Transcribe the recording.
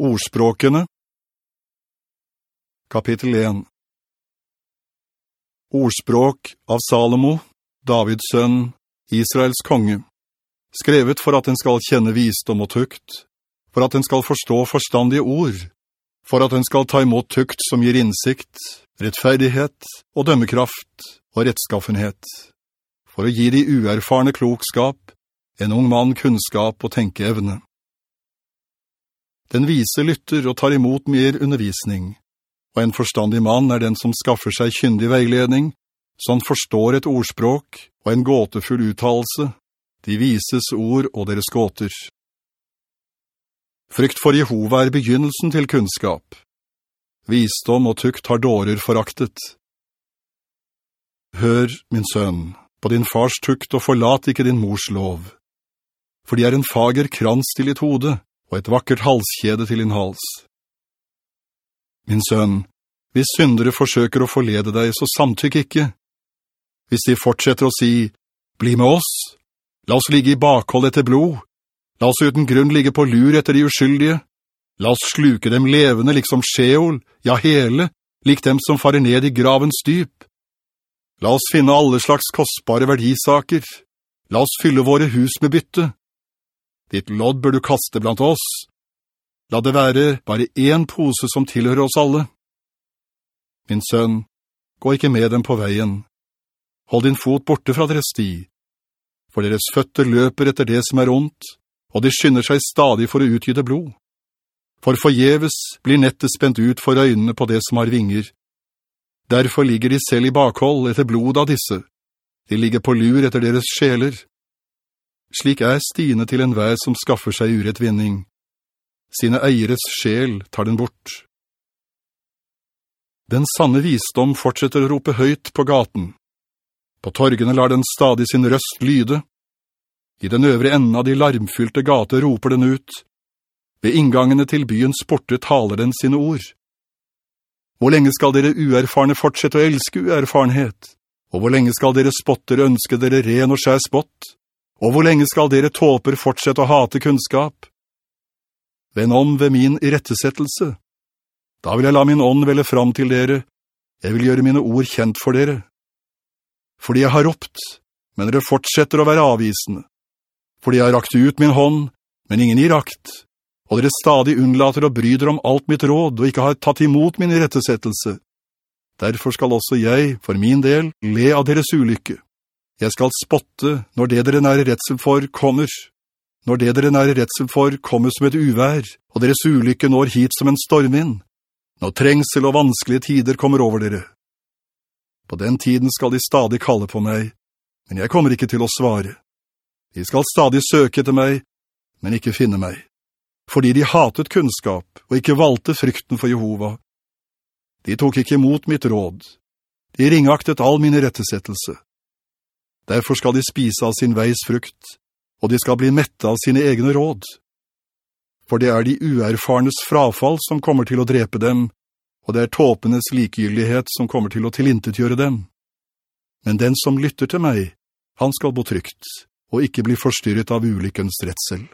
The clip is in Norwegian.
Ordspråkene. Kapittel 1 Ordspråk av Salomo, Davids sønn, Israels konge, skrevet for at den skal kjenne visdom og tukt, for at den skal forstå forstandige ord, for at den skal ta imot tukt som gir innsikt, rettferdighet og dømmekraft og rettskaffenhet, for å gi de uerfarne klokskap, en ung mann kunnskap og tenkeevne. Den vise lytter og tar imot mer undervisning, og en forstandig mann er den som skaffer seg kyndig veiledning, som forstår et ordspråk og en gåtefull uttalelse, de vises ord og deres gåter. Frykt for Jehova er begynnelsen til kunnskap. Visdom og tukt har dårer foraktet. Hør, min sønn, på din fars tukt og forlat ikke din mors lov, for de er en fager krans til ditt hode, og et vakkert halskjede til din hals. Min sønn, hvis syndere forsøker å forlede deg, så samtykk ikke. Hvis de fortsetter å si, «Bli med oss! La oss ligge i bakhold etter blod! La oss uten grunn ligge på lur etter de uskyldige! La oss sluke dem levende, liksom skjeol, ja hele, lik dem som farer ned i gravens dyp! La oss finne alle slags kostbare verdisaker! La oss fylle våre hus med bytte! Ditt lodd bør du kaste blant oss. La det være bare en pose som tilhører oss alle. Min sønn, gå ikke med dem på veien. Hold din fot borte fra deres sti. For deres føtter løper etter det som er ondt, og de skynder seg stadig for å utgyde blod. For forjeves blir nettet spent ut for øynene på det som har vinger. Derfor ligger de selv i bakhold etter blod av disse. De ligger på lur etter deres sjeler. Slik er stine til en vær som skaffer seg urettvinning. Sine eieres sjel tar den bort. Den sanne visdom fortsetter å rope høyt på gaten. På torgene lar den stadig sin røst lyde. I den øvre enden av de larmfylte gater roper den ut. Ved inngangene til byens porte taler den sine ord. Hvor lenge skal dere uerfarne fortsette å elske uerfarenhet? Og hvor lenge skal dere spotter ønske dere ren og skjær spott? Og hvor lenge skal dere tåper fortsette å hate kunnskap? Vend om ved min rettesettelse. Da vil jeg la min ånd velle fram til dere. Jeg vil gjøre mine ord kjent for dere. Fordi jeg har ropt, men dere fortsetter å være avvisende. Fordi jeg har rakt ut min hånd, men ingen gir rakt. Og dere stadig unnlater å bry dere om alt mitt råd, og ikke har tatt imot min rettesettelse. Derfor skal også jeg, for min del, le av deres ulykke. Jeg skal spotte når det dere nære redsel for kommer. Når det dere nære redsel for kommer som et uvær, og deres ulykke når hit som en stormvind. Når trengsel og vanskelige tider kommer over dere. På den tiden skal de stadig kalle på meg, men jeg kommer ikke til å svare. De skal stadig søke etter meg, men ikke finne meg. Fordi de hatet kunnskap, og ikke valgte frykten for Jehova. De tok ikke imot mitt råd. De ringaktet all min rettesettelse. Derfor skal de spise av sin veis frukt, og de skal bli mette av sine egne råd. For det er de uerfarnes frafall som kommer til å drepe dem, og det er tåpenes likegyldighet som kommer til å tilintetgjøre dem. Men den som lytter til meg, han skal bo trygt, og ikke bli forstyrret av ulykkens rettsel.